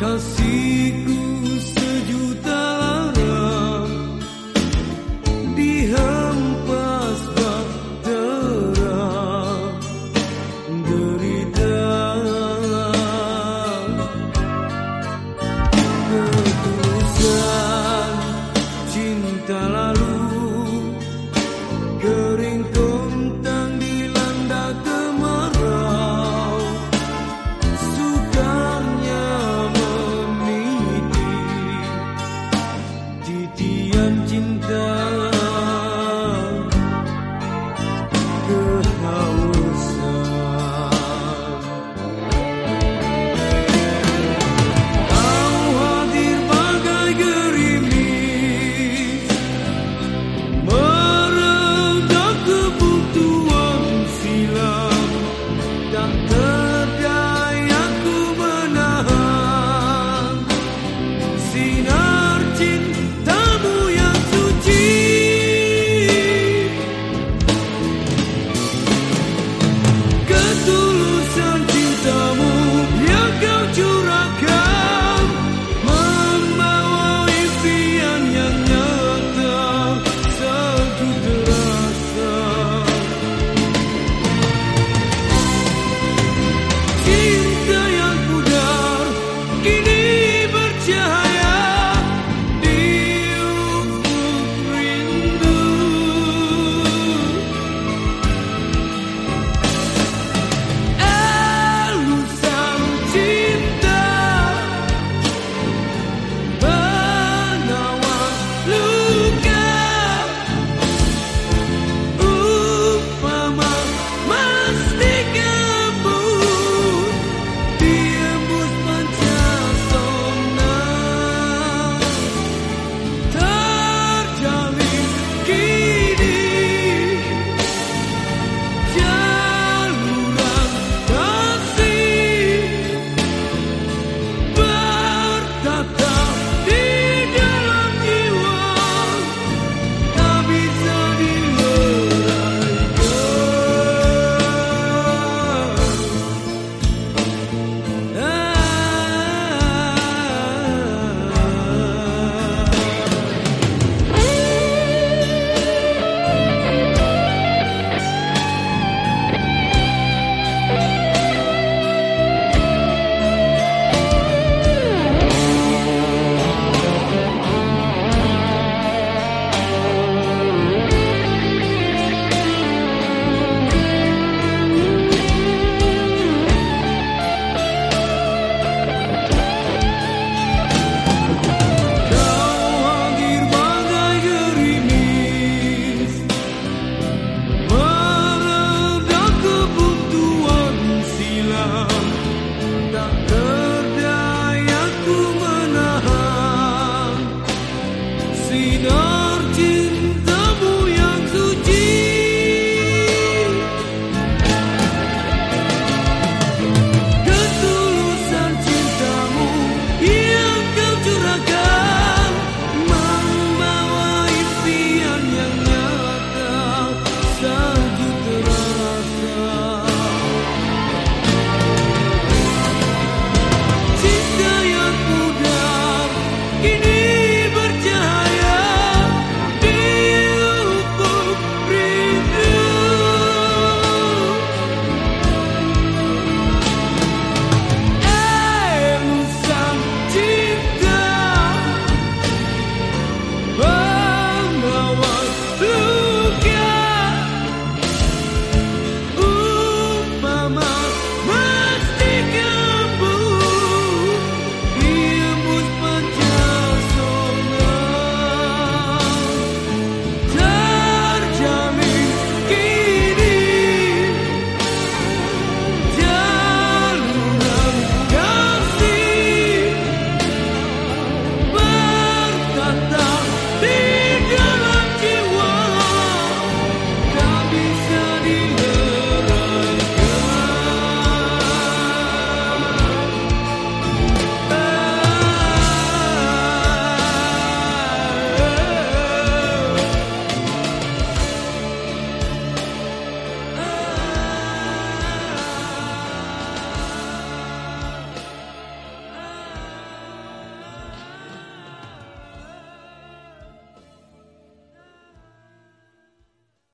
kasihku